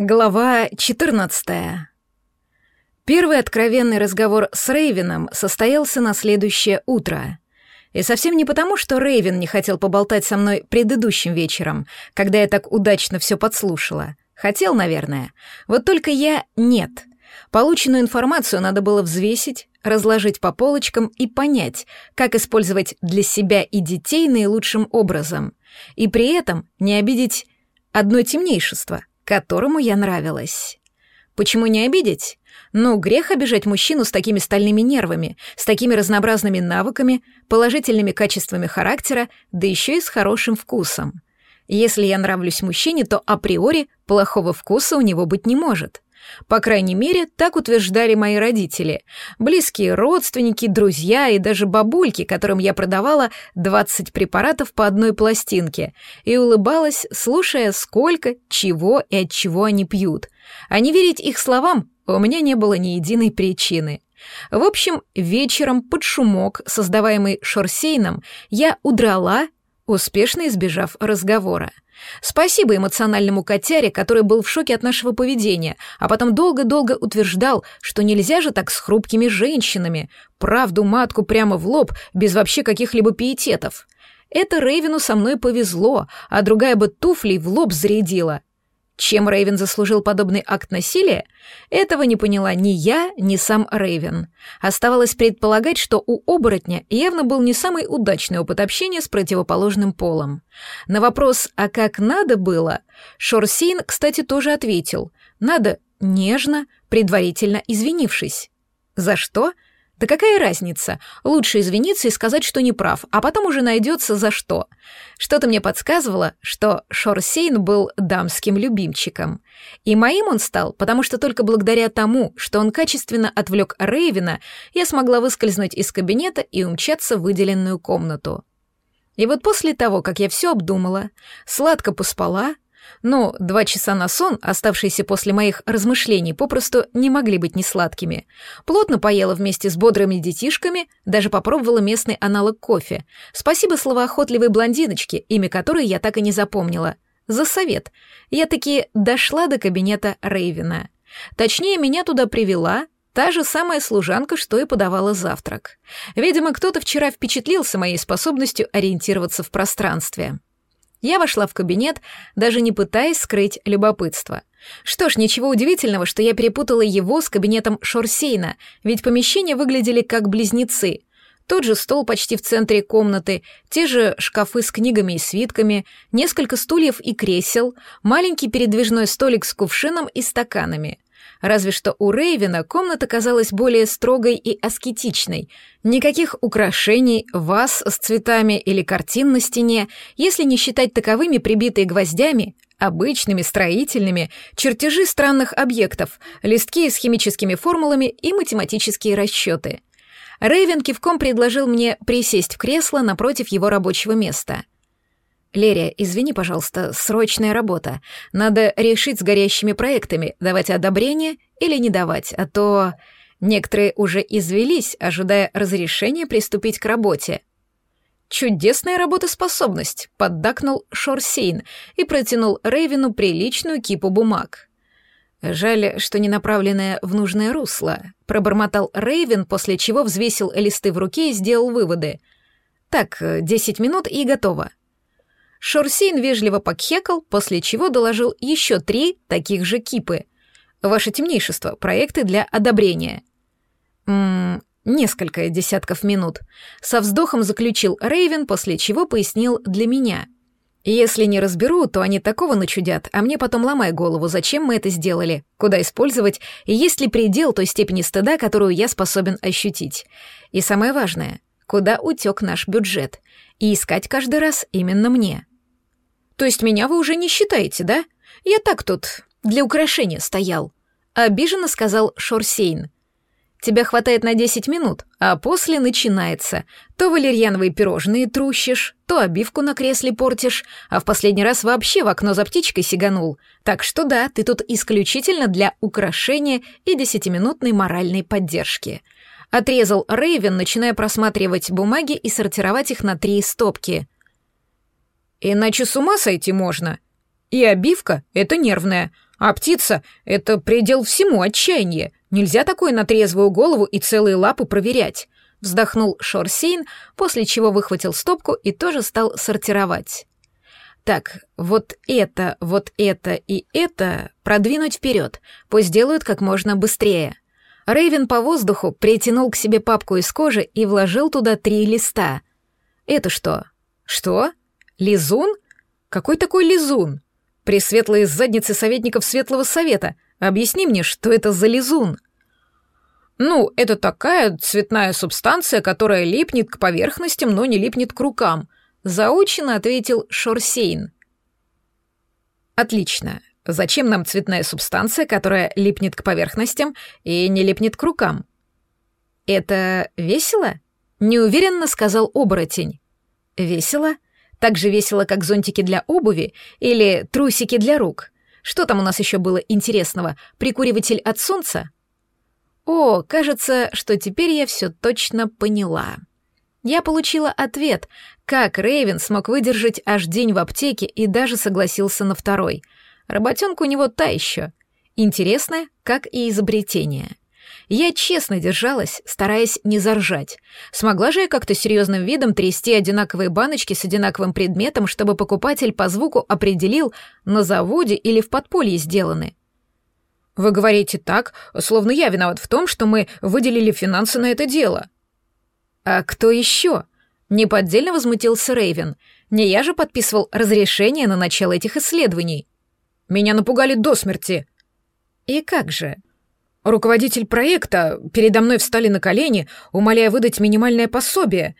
Глава 14. Первый откровенный разговор с Рейвином состоялся на следующее утро. И совсем не потому, что Рейвен не хотел поболтать со мной предыдущим вечером, когда я так удачно все подслушала. Хотел, наверное. Вот только я нет. Полученную информацию надо было взвесить, разложить по полочкам и понять, как использовать для себя и детей наилучшим образом. И при этом не обидеть одно темнейшество, которому я нравилась. Почему не обидеть? Ну, грех обижать мужчину с такими стальными нервами, с такими разнообразными навыками, положительными качествами характера, да еще и с хорошим вкусом. Если я нравлюсь мужчине, то априори плохого вкуса у него быть не может. По крайней мере, так утверждали мои родители, близкие родственники, друзья и даже бабульки, которым я продавала 20 препаратов по одной пластинке, и улыбалась, слушая, сколько, чего и от чего они пьют. А не верить их словам у меня не было ни единой причины. В общем, вечером под шумок, создаваемый Шорсейном, я удрала, успешно избежав разговора. Спасибо эмоциональному котяре, который был в шоке от нашего поведения, а потом долго-долго утверждал, что нельзя же так с хрупкими женщинами, правду матку прямо в лоб, без вообще каких-либо пиететов. Это Рейвину со мной повезло, а другая бы туфлей в лоб зарядила. Чем Рейвен заслужил подобный акт насилия, этого не поняла ни я, ни сам Рейвен. Оставалось предполагать, что у оборотня явно был не самый удачный опыт общения с противоположным полом. На вопрос «а как надо было?» Шорсейн, кстати, тоже ответил «надо нежно, предварительно извинившись». «За что?» Да какая разница? Лучше извиниться и сказать, что не прав, а потом уже найдется за что. Что-то мне подсказывало, что Шорсейн был дамским любимчиком. И моим он стал, потому что только благодаря тому, что он качественно отвлек Рейвина, я смогла выскользнуть из кабинета и умчаться в выделенную комнату. И вот после того, как я все обдумала, сладко поспала, но два часа на сон, оставшиеся после моих размышлений, попросту не могли быть несладкими. Плотно поела вместе с бодрыми детишками, даже попробовала местный аналог кофе. Спасибо словоохотливой блондиночке, имя которой я так и не запомнила. За совет. Я таки дошла до кабинета Рейвина. Точнее, меня туда привела та же самая служанка, что и подавала завтрак. Видимо, кто-то вчера впечатлился моей способностью ориентироваться в пространстве. Я вошла в кабинет, даже не пытаясь скрыть любопытство. Что ж, ничего удивительного, что я перепутала его с кабинетом Шорсейна, ведь помещения выглядели как близнецы. Тот же стол почти в центре комнаты, те же шкафы с книгами и свитками, несколько стульев и кресел, маленький передвижной столик с кувшином и стаканами. Разве что у Рейвена комната казалась более строгой и аскетичной. Никаких украшений, ваз с цветами или картин на стене, если не считать таковыми прибитые гвоздями, обычными, строительными, чертежи странных объектов, листки с химическими формулами и математические расчеты. Рейвен кивком предложил мне присесть в кресло напротив его рабочего места — «Лерия, извини, пожалуйста, срочная работа. Надо решить с горящими проектами, давать одобрение или не давать, а то некоторые уже извелись, ожидая разрешения приступить к работе». «Чудесная работоспособность», — поддакнул Шорсейн и протянул Рейвину приличную кипу бумаг. «Жаль, что не направленная в нужное русло», — пробормотал Рейвен, после чего взвесил листы в руке и сделал выводы. «Так, десять минут и готово. Шорсейн вежливо покхекал, после чего доложил еще три таких же кипы. «Ваше темнейшество, проекты для одобрения». «Ммм, несколько десятков минут». Со вздохом заключил Рейвен, после чего пояснил для меня. «Если не разберу, то они такого начудят, а мне потом ломай голову, зачем мы это сделали, куда использовать, и есть ли предел той степени стыда, которую я способен ощутить. И самое важное, куда утек наш бюджет, и искать каждый раз именно мне». То есть меня вы уже не считаете, да? Я так тут для украшения стоял. Обиженно сказал Шорсейн. Тебя хватает на 10 минут, а после начинается. То валерьяновые пирожные трущишь, то обивку на кресле портишь, а в последний раз вообще в окно за птичкой сиганул. Так что да, ты тут исключительно для украшения и десятиминутной моральной поддержки. Отрезал Рейвен, начиная просматривать бумаги и сортировать их на три стопки — Иначе с ума сойти можно. И обивка — это нервная. А птица — это предел всему отчаяния. Нельзя такое на трезвую голову и целые лапы проверять. Вздохнул Шорсейн, после чего выхватил стопку и тоже стал сортировать. Так, вот это, вот это и это продвинуть вперед. Пусть делают как можно быстрее. Рейвен по воздуху притянул к себе папку из кожи и вложил туда три листа. Это что? Что? Лизун? Какой такой лизун? Пресветлые задницы советников Светлого Совета. Объясни мне, что это за лизун? Ну, это такая цветная субстанция, которая липнет к поверхностям, но не липнет к рукам, заучено ответил Шорсейн. Отлично. Зачем нам цветная субстанция, которая липнет к поверхностям и не липнет к рукам? Это весело? Неуверенно сказал оборотень. Весело? Так же весело, как зонтики для обуви или трусики для рук. Что там у нас еще было интересного? Прикуриватель от солнца? О, кажется, что теперь я все точно поняла. Я получила ответ, как Рейвен смог выдержать аж день в аптеке и даже согласился на второй — Работенка у него та еще. Интересная, как и изобретение. Я честно держалась, стараясь не заржать. Смогла же я как-то серьезным видом трясти одинаковые баночки с одинаковым предметом, чтобы покупатель по звуку определил, на заводе или в подполье сделаны. Вы говорите так, словно я виноват в том, что мы выделили финансы на это дело. А кто еще? Неподдельно возмутился Рейвен. Не я же подписывал разрешение на начало этих исследований. Меня напугали до смерти. И как же? Руководитель проекта передо мной встали на колени, умоляя выдать минимальное пособие.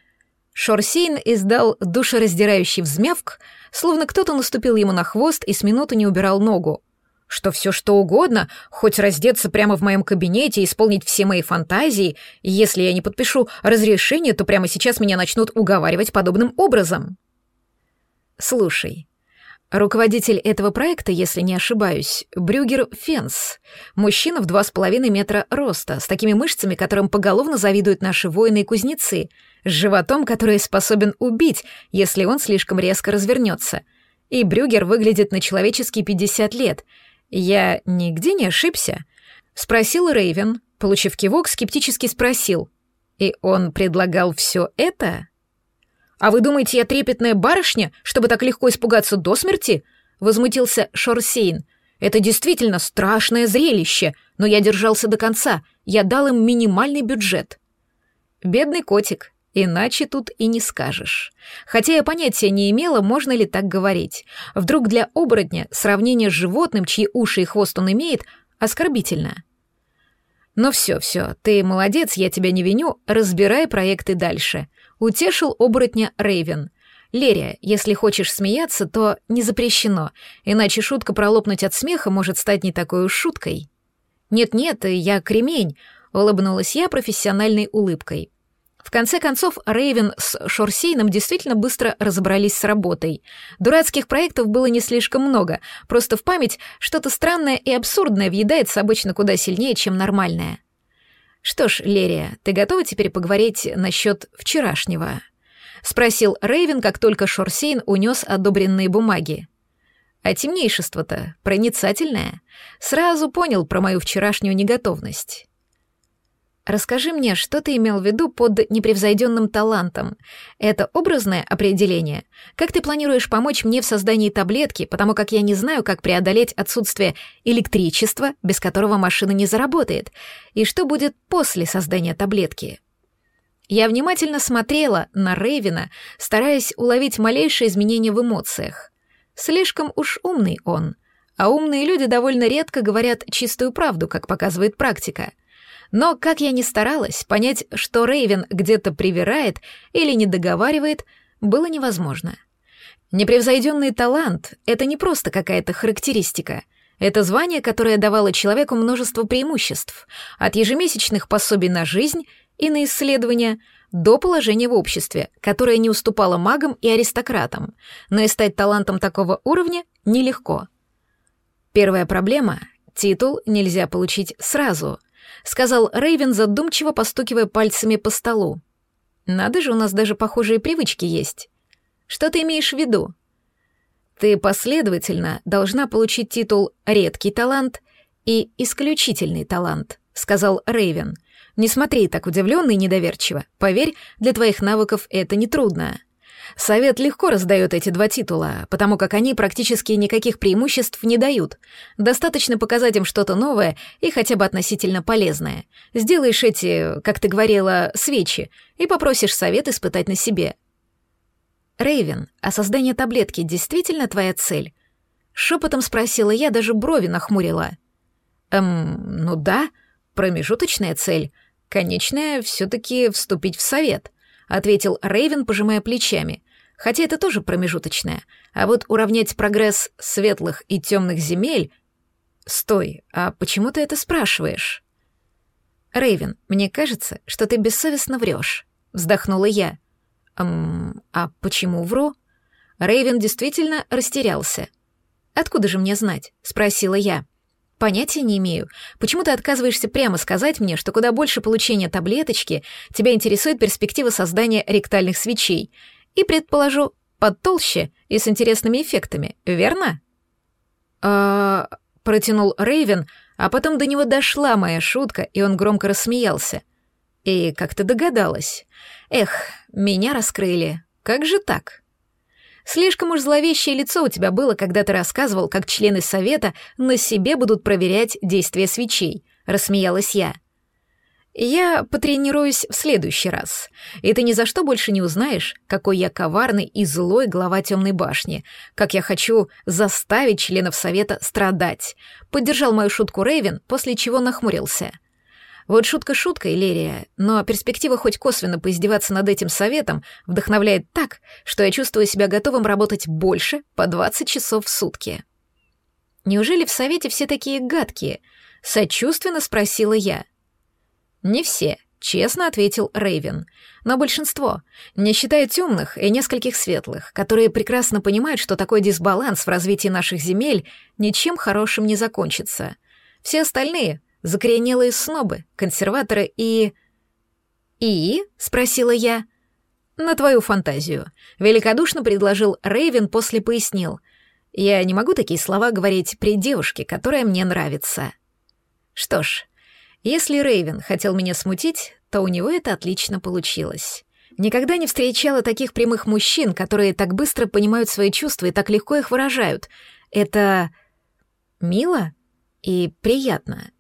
Шорсейн издал душераздирающий взмявк, словно кто-то наступил ему на хвост и с минуты не убирал ногу. Что все что угодно, хоть раздеться прямо в моем кабинете и исполнить все мои фантазии, если я не подпишу разрешение, то прямо сейчас меня начнут уговаривать подобным образом. Слушай, Руководитель этого проекта, если не ошибаюсь, Брюгер Фенс. Мужчина в два с половиной метра роста, с такими мышцами, которым поголовно завидуют наши воины и кузнецы, с животом, который способен убить, если он слишком резко развернется. И Брюгер выглядит на человеческие 50 лет. Я нигде не ошибся? Спросил Рейвен, получив кивок, скептически спросил. И он предлагал все это? «А вы думаете, я трепетная барышня, чтобы так легко испугаться до смерти?» — возмутился Шорсейн. «Это действительно страшное зрелище, но я держался до конца, я дал им минимальный бюджет». «Бедный котик, иначе тут и не скажешь. Хотя я понятия не имела, можно ли так говорить. Вдруг для оборотня сравнение с животным, чьи уши и хвост он имеет, оскорбительно». «Но все, все, ты молодец, я тебя не виню, разбирай проекты дальше. Утешил оборотня Рейвен. «Лерия, если хочешь смеяться, то не запрещено, иначе шутка пролопнуть от смеха может стать не такой уж шуткой». «Нет-нет, я кремень», — улыбнулась я профессиональной улыбкой. В конце концов, Рейвен с Шорсейном действительно быстро разобрались с работой. Дурацких проектов было не слишком много, просто в память что-то странное и абсурдное въедается обычно куда сильнее, чем нормальное. «Что ж, Лерия, ты готова теперь поговорить насчет вчерашнего?» — спросил Рейвен, как только Шорсейн унес одобренные бумаги. «А темнейшество-то проницательное. Сразу понял про мою вчерашнюю неготовность. Расскажи мне, что ты имел в виду под непревзойденным талантом? Это образное определение? Как ты планируешь помочь мне в создании таблетки, потому как я не знаю, как преодолеть отсутствие электричества, без которого машина не заработает? И что будет после создания таблетки? Я внимательно смотрела на Рейвина, стараясь уловить малейшие изменения в эмоциях. Слишком уж умный он. А умные люди довольно редко говорят чистую правду, как показывает практика — но, как я ни старалась, понять, что Рейвен где-то привирает или не договаривает, было невозможно. Непревзойденный талант — это не просто какая-то характеристика. Это звание, которое давало человеку множество преимуществ, от ежемесячных пособий на жизнь и на исследования до положения в обществе, которое не уступало магам и аристократам, но и стать талантом такого уровня нелегко. Первая проблема — титул нельзя получить сразу — сказал Рейвен, задумчиво постукивая пальцами по столу. Надо же, у нас даже похожие привычки есть. Что ты имеешь в виду? Ты последовательно должна получить титул «редкий талант» и «исключительный талант», — сказал Рейвен. «Не смотри так удивленно и недоверчиво. Поверь, для твоих навыков это нетрудно». Совет легко раздает эти два титула, потому как они практически никаких преимуществ не дают. Достаточно показать им что-то новое и хотя бы относительно полезное. Сделаешь эти, как ты говорила, свечи и попросишь совет испытать на себе. Рейвен, а создание таблетки действительно твоя цель? Шепотом спросила я, даже брови нахмурила. Эм, ну да, промежуточная цель. Конечная все-таки вступить в совет, ответил Рейвен, пожимая плечами. Хотя это тоже промежуточное. А вот уравнять прогресс светлых и темных земель... Стой, а почему ты это спрашиваешь? Рейвен, мне кажется, что ты бессовестно врешь, вздохнула я. Эм, а почему вру? Рейвен действительно растерялся. Откуда же мне знать? спросила я. Понятия не имею. Почему ты отказываешься прямо сказать мне, что куда больше получения таблеточки тебя интересует перспектива создания ректальных свечей? И, предположу, подтолще и с интересными эффектами, верно? А... протянул Рейвен, а потом до него дошла моя шутка, и он громко рассмеялся. И как ты догадалась? Эх, меня раскрыли. Как же так? Слишком уж зловещее лицо у тебя было, когда ты рассказывал, как члены совета на себе будут проверять действие свечей, рассмеялась я. Я потренируюсь в следующий раз, и ты ни за что больше не узнаешь, какой я коварный и злой глава темной башни, как я хочу заставить членов совета страдать. Поддержал мою шутку Рейвен, после чего нахмурился — вот шутка шуткой, Лерия, но перспектива хоть косвенно поиздеваться над этим советом вдохновляет так, что я чувствую себя готовым работать больше по 20 часов в сутки. Неужели в совете все такие гадкие? Сочувственно спросила я. Не все, честно ответил Рейвен. Но большинство, не считая темных и нескольких светлых, которые прекрасно понимают, что такой дисбаланс в развитии наших земель ничем хорошим не закончится. Все остальные закоренелые снобы, консерваторы и... «И?» — спросила я. «На твою фантазию», — великодушно предложил Рейвен, после пояснил. «Я не могу такие слова говорить при девушке, которая мне нравится». Что ж, если Рейвен хотел меня смутить, то у него это отлично получилось. Никогда не встречала таких прямых мужчин, которые так быстро понимают свои чувства и так легко их выражают. Это мило и приятно.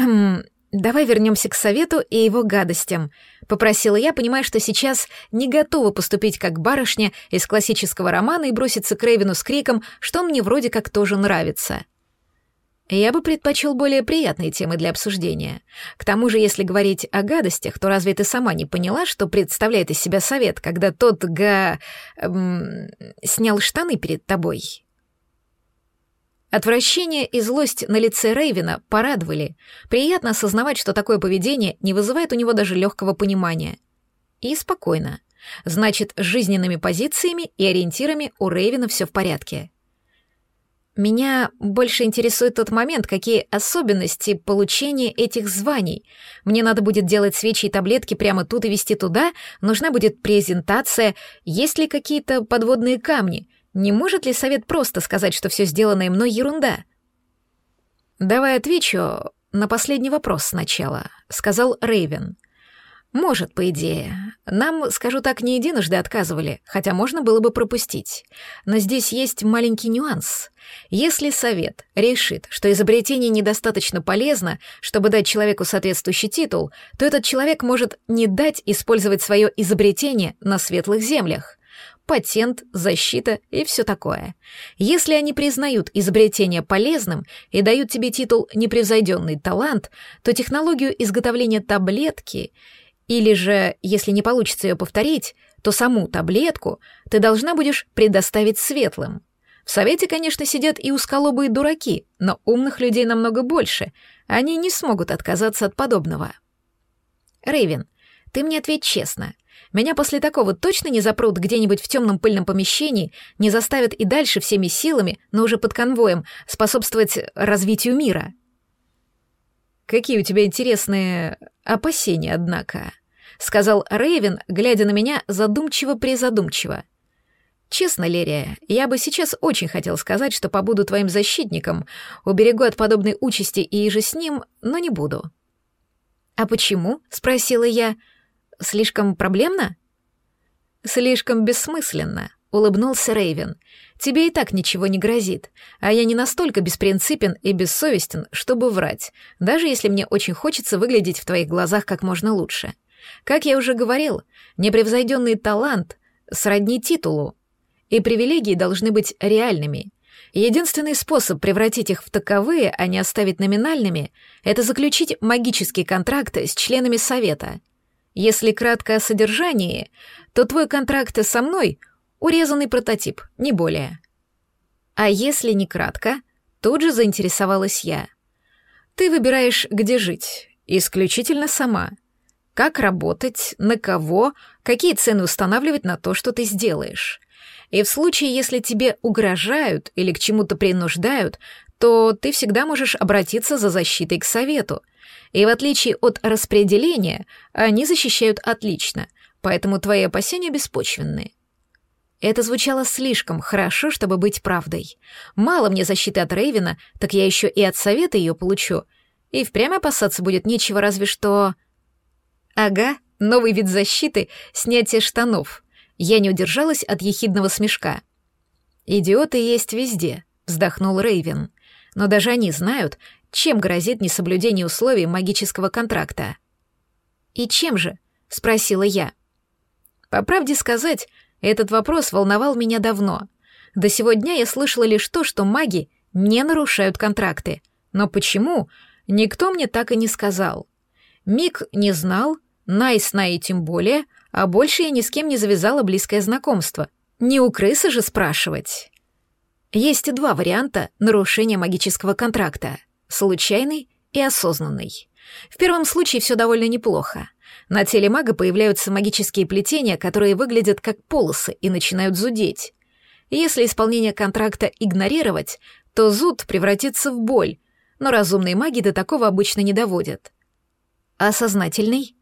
«Эм, давай вернемся к совету и его гадостям», — попросила я, понимая, что сейчас не готова поступить как барышня из классического романа и броситься к Рейвену с криком, что мне вроде как тоже нравится. Я бы предпочел более приятные темы для обсуждения. К тому же, если говорить о гадостях, то разве ты сама не поняла, что представляет из себя совет, когда тот га... Эм, снял штаны перед тобой? Отвращение и злость на лице Рейвена порадовали. Приятно осознавать, что такое поведение не вызывает у него даже легкого понимания. И спокойно. Значит, с жизненными позициями и ориентирами у Рейвена все в порядке. Меня больше интересует тот момент, какие особенности получения этих званий. Мне надо будет делать свечи и таблетки прямо тут и вести туда, нужна будет презентация, есть ли какие-то подводные камни — не может ли совет просто сказать, что все сделанное мной ерунда? Давай отвечу на последний вопрос сначала, сказал Рейвен. Может, по идее. Нам, скажу так, не единожды отказывали, хотя можно было бы пропустить. Но здесь есть маленький нюанс. Если совет решит, что изобретение недостаточно полезно, чтобы дать человеку соответствующий титул, то этот человек может не дать использовать свое изобретение на светлых землях патент, защита и все такое. Если они признают изобретение полезным и дают тебе титул «непревзойденный талант», то технологию изготовления таблетки или же, если не получится ее повторить, то саму таблетку ты должна будешь предоставить светлым. В совете, конечно, сидят и усколобые дураки, но умных людей намного больше. Они не смогут отказаться от подобного. Рейвен, ты мне ответь честно. Меня после такого точно не запрут где-нибудь в темном пыльном помещении, не заставят и дальше всеми силами, но уже под конвоем, способствовать развитию мира. Какие у тебя интересные опасения, однако, сказал Рейвен, глядя на меня задумчиво-призадумчиво. Честно, Лерия, я бы сейчас очень хотел сказать, что побуду твоим защитником, уберегу от подобной участи и же с ним, но не буду. «А почему?» — спросила я. «Слишком проблемно?» «Слишком бессмысленно», — улыбнулся Рейвен. «Тебе и так ничего не грозит, а я не настолько беспринципен и бессовестен, чтобы врать, даже если мне очень хочется выглядеть в твоих глазах как можно лучше. Как я уже говорил, непревзойденный талант сродни титулу, и привилегии должны быть реальными. Единственный способ превратить их в таковые, а не оставить номинальными, это заключить магический контракт с членами Совета. Если кратко о содержании, то твой контракт со мной — урезанный прототип, не более. А если не кратко, тут же заинтересовалась я. Ты выбираешь, где жить, исключительно сама. Как работать, на кого, какие цены устанавливать на то, что ты сделаешь. И в случае, если тебе угрожают или к чему-то принуждают, то ты всегда можешь обратиться за защитой к совету. И в отличие от распределения, они защищают отлично, поэтому твои опасения беспочвенны. Это звучало слишком хорошо, чтобы быть правдой. Мало мне защиты от Рейвена, так я еще и от совета ее получу. И впрямь опасаться будет нечего, разве что... Ага, новый вид защиты — снятие штанов. Я не удержалась от ехидного смешка. «Идиоты есть везде», — вздохнул Рейвен. «Но даже они знают, чем грозит несоблюдение условий магического контракта». «И чем же?» — спросила я. По правде сказать, этот вопрос волновал меня давно. До сего дня я слышала лишь то, что маги не нарушают контракты. Но почему, никто мне так и не сказал. Мик не знал, Найс Най, тем более — а больше я ни с кем не завязала близкое знакомство. Не у крысы же спрашивать. Есть два варианта нарушения магического контракта — случайный и осознанный. В первом случае все довольно неплохо. На теле мага появляются магические плетения, которые выглядят как полосы и начинают зудеть. Если исполнение контракта игнорировать, то зуд превратится в боль, но разумные маги до такого обычно не доводят. А сознательный?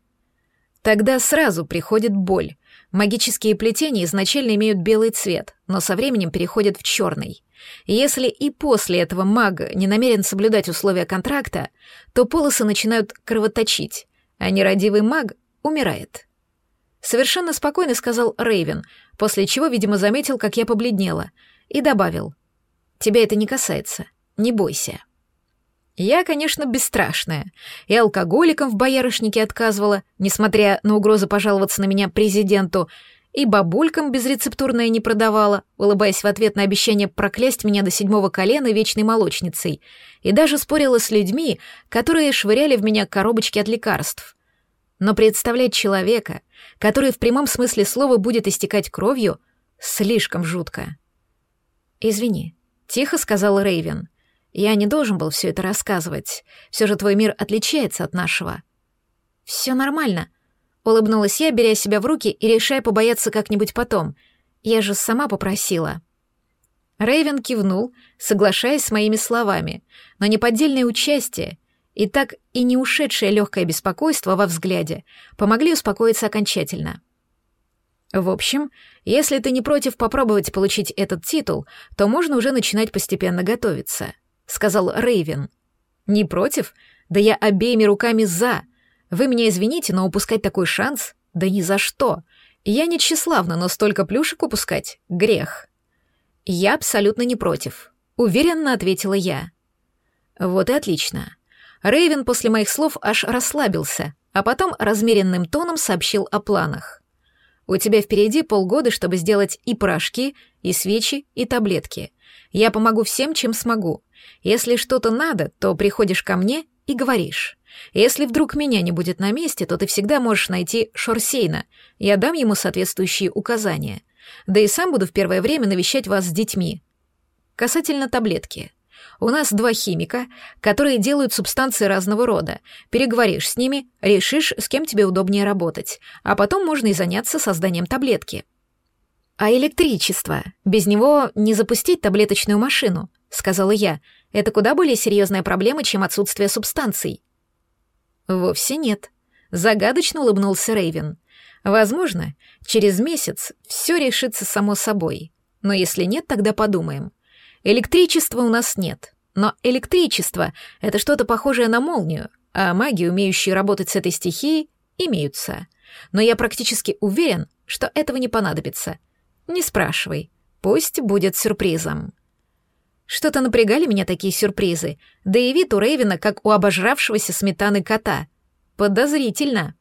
Тогда сразу приходит боль. Магические плетения изначально имеют белый цвет, но со временем переходят в черный. Если и после этого маг не намерен соблюдать условия контракта, то полосы начинают кровоточить, а нерадивый маг умирает. Совершенно спокойно сказал Рейвен, после чего, видимо, заметил, как я побледнела, и добавил. «Тебя это не касается, не бойся». Я, конечно, бесстрашная. И алкоголикам в боярышнике отказывала, несмотря на угрозы пожаловаться на меня президенту, и бабулькам безрецептурное не продавала, улыбаясь в ответ на обещание проклясть меня до седьмого колена вечной молочницей, и даже спорила с людьми, которые швыряли в меня коробочки от лекарств. Но представлять человека, который в прямом смысле слова будет истекать кровью, слишком жутко. «Извини», — тихо сказал Рейвен. Я не должен был все это рассказывать. Все же твой мир отличается от нашего. Все нормально. Улыбнулась я, беря себя в руки и решая побояться как-нибудь потом. Я же сама попросила. Рейвен кивнул, соглашаясь с моими словами, но неподдельное участие и так и не ушедшее легкое беспокойство во взгляде помогли успокоиться окончательно. В общем, если ты не против попробовать получить этот титул, то можно уже начинать постепенно готовиться сказал Рейвен. Не против? Да я обеими руками за. Вы меня извините, но упускать такой шанс? Да ни за что. Я не тщеславна, но столько плюшек упускать — грех. Я абсолютно не против, уверенно ответила я. Вот и отлично. Рейвен после моих слов аж расслабился, а потом размеренным тоном сообщил о планах. У тебя впереди полгода, чтобы сделать и порошки, и свечи, и таблетки. Я помогу всем, чем смогу. Если что-то надо, то приходишь ко мне и говоришь. Если вдруг меня не будет на месте, то ты всегда можешь найти Шорсейна. Я дам ему соответствующие указания. Да и сам буду в первое время навещать вас с детьми. Касательно таблетки. У нас два химика, которые делают субстанции разного рода. Переговоришь с ними, решишь, с кем тебе удобнее работать. А потом можно и заняться созданием таблетки. А электричество? Без него не запустить таблеточную машину. — сказала я. «Это куда более серьезная проблема, чем отсутствие субстанций». «Вовсе нет», — загадочно улыбнулся Рейвен. «Возможно, через месяц все решится само собой. Но если нет, тогда подумаем. Электричества у нас нет. Но электричество — это что-то похожее на молнию, а маги, умеющие работать с этой стихией, имеются. Но я практически уверен, что этого не понадобится. Не спрашивай. Пусть будет сюрпризом. Что-то напрягали меня такие сюрпризы, да и вид у Рейвена, как у обожравшегося сметаны кота. Подозрительно.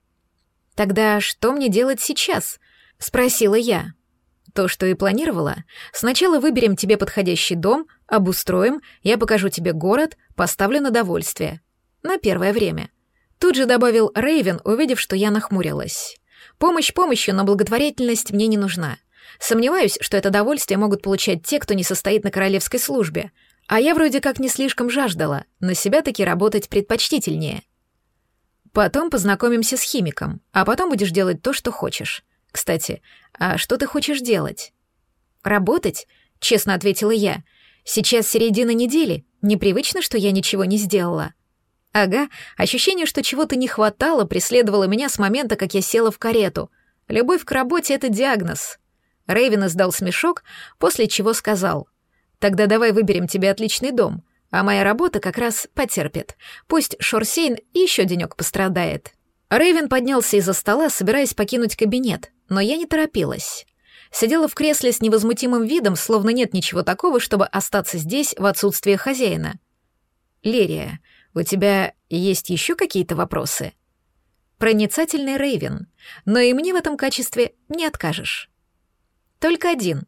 «Тогда что мне делать сейчас?» — спросила я. То, что и планировала. Сначала выберем тебе подходящий дом, обустроим, я покажу тебе город, поставлю на довольствие. На первое время. Тут же добавил Рейвен, увидев, что я нахмурилась. Помощь помощью, но благотворительность мне не нужна. Сомневаюсь, что это довольствие могут получать те, кто не состоит на королевской службе. А я вроде как не слишком жаждала, на себя таки работать предпочтительнее. Потом познакомимся с химиком, а потом будешь делать то, что хочешь. Кстати, а что ты хочешь делать? Работать? Честно ответила я. Сейчас середина недели, непривычно, что я ничего не сделала. Ага, ощущение, что чего-то не хватало, преследовало меня с момента, как я села в карету. Любовь к работе — это диагноз. Рэйвен издал смешок, после чего сказал. «Тогда давай выберем тебе отличный дом, а моя работа как раз потерпит. Пусть Шорсейн еще денек пострадает». Рэйвен поднялся из-за стола, собираясь покинуть кабинет, но я не торопилась. Сидела в кресле с невозмутимым видом, словно нет ничего такого, чтобы остаться здесь в отсутствие хозяина. «Лерия, у тебя есть еще какие-то вопросы?» Проницательный Рейвен, но и мне в этом качестве не откажешь. Только один,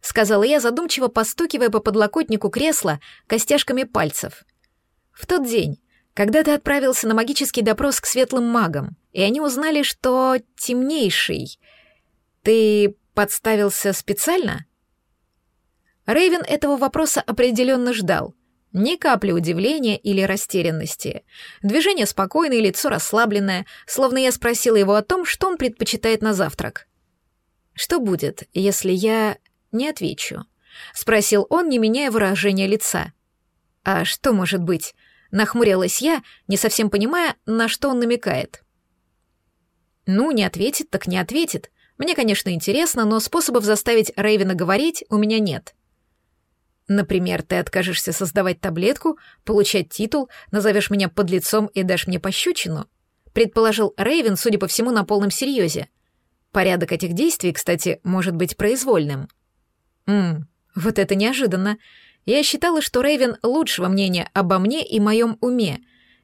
сказала я, задумчиво постукивая по подлокотнику кресла костяшками пальцев. В тот день, когда ты отправился на магический допрос к светлым магам, и они узнали, что темнейший, ты подставился специально? Рейвен этого вопроса определенно ждал. Ни капли удивления или растерянности. Движение спокойное, лицо расслабленное, словно я спросила его о том, что он предпочитает на завтрак. «Что будет, если я не отвечу?» — спросил он, не меняя выражения лица. «А что может быть?» — нахмурилась я, не совсем понимая, на что он намекает. «Ну, не ответит, так не ответит. Мне, конечно, интересно, но способов заставить Рейвена говорить у меня нет». Например, ты откажешься создавать таблетку, получать титул, назовешь меня подлецом и дашь мне пощечину? Предположил Рейвен, судя по всему, на полном серьезе. Порядок этих действий, кстати, может быть произвольным. Ммм, вот это неожиданно. Я считала, что Рейвен лучшего мнения обо мне и моем уме.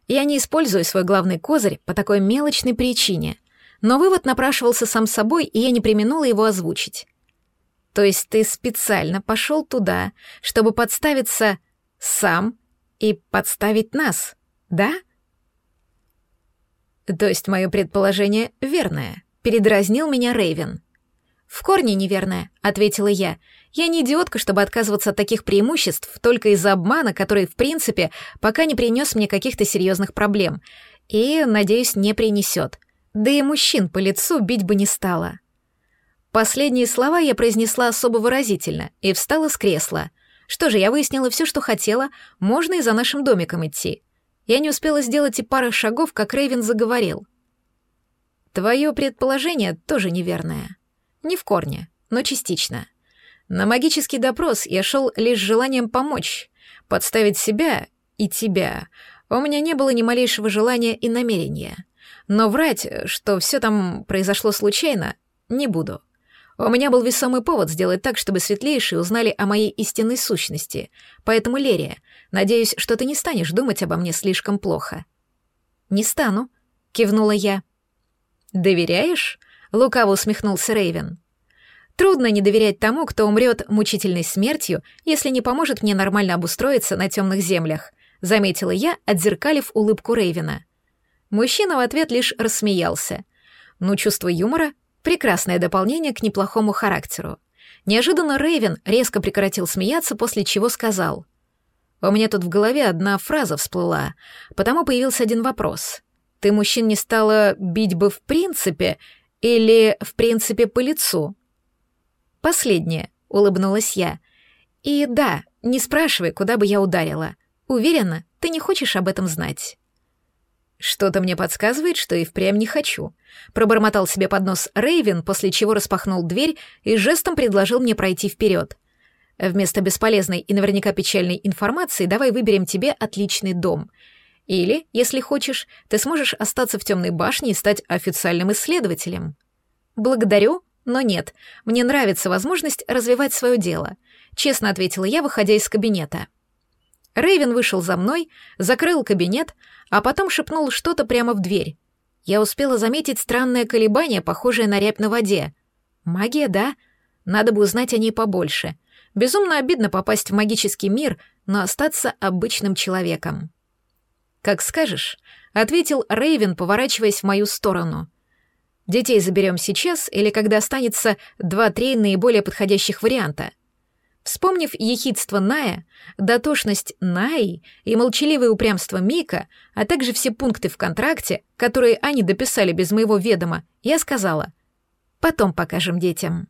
Я не использую свой главный козырь по такой мелочной причине. Но вывод напрашивался сам собой, и я не применула его озвучить. То есть ты специально пошел туда, чтобы подставиться сам и подставить нас, да? То есть мое предположение верное, передразнил меня Рейвен. В корне неверное, ответила я. Я не идиотка, чтобы отказываться от таких преимуществ только из-за обмана, который, в принципе, пока не принес мне каких-то серьезных проблем. И, надеюсь, не принесет. Да и мужчин по лицу бить бы не стала. Последние слова я произнесла особо выразительно и встала с кресла. Что же, я выяснила все, что хотела, можно и за нашим домиком идти. Я не успела сделать и пары шагов, как Рейвен заговорил. Твое предположение тоже неверное. Не в корне, но частично. На магический допрос я шел лишь желанием помочь, подставить себя и тебя. У меня не было ни малейшего желания и намерения. Но врать, что все там произошло случайно, не буду. У меня был весомый повод сделать так, чтобы светлейшие узнали о моей истинной сущности. Поэтому, Лерия, надеюсь, что ты не станешь думать обо мне слишком плохо». «Не стану», — кивнула я. «Доверяешь?» — лукаво усмехнулся Рейвен. «Трудно не доверять тому, кто умрет мучительной смертью, если не поможет мне нормально обустроиться на темных землях», — заметила я, отзеркалив улыбку Рейвена. Мужчина в ответ лишь рассмеялся. Но чувство юмора Прекрасное дополнение к неплохому характеру. Неожиданно Рейвен резко прекратил смеяться, после чего сказал. «У меня тут в голове одна фраза всплыла, потому появился один вопрос. Ты мужчин не стала бить бы в принципе или в принципе по лицу?» «Последнее», — улыбнулась я. «И да, не спрашивай, куда бы я ударила. Уверена, ты не хочешь об этом знать». «Что-то мне подсказывает, что и впрямь не хочу», — пробормотал себе под нос Рейвен, после чего распахнул дверь и жестом предложил мне пройти вперед. Вместо бесполезной и наверняка печальной информации давай выберем тебе отличный дом. Или, если хочешь, ты сможешь остаться в темной башне и стать официальным исследователем. Благодарю, но нет. Мне нравится возможность развивать свое дело, честно ответила я, выходя из кабинета. Рейвен вышел за мной, закрыл кабинет, а потом шепнул что-то прямо в дверь. Я успела заметить странное колебание, похожее на рябь на воде. Магия, да? Надо бы узнать о ней побольше. Безумно обидно попасть в магический мир, но остаться обычным человеком. «Как скажешь», — ответил Рейвен, поворачиваясь в мою сторону. «Детей заберем сейчас или когда останется два-три наиболее подходящих варианта?» Вспомнив ехидство Ная, дотошность Наи и молчаливое упрямство Мика, а также все пункты в контракте, которые они дописали без моего ведома, я сказала «Потом покажем детям».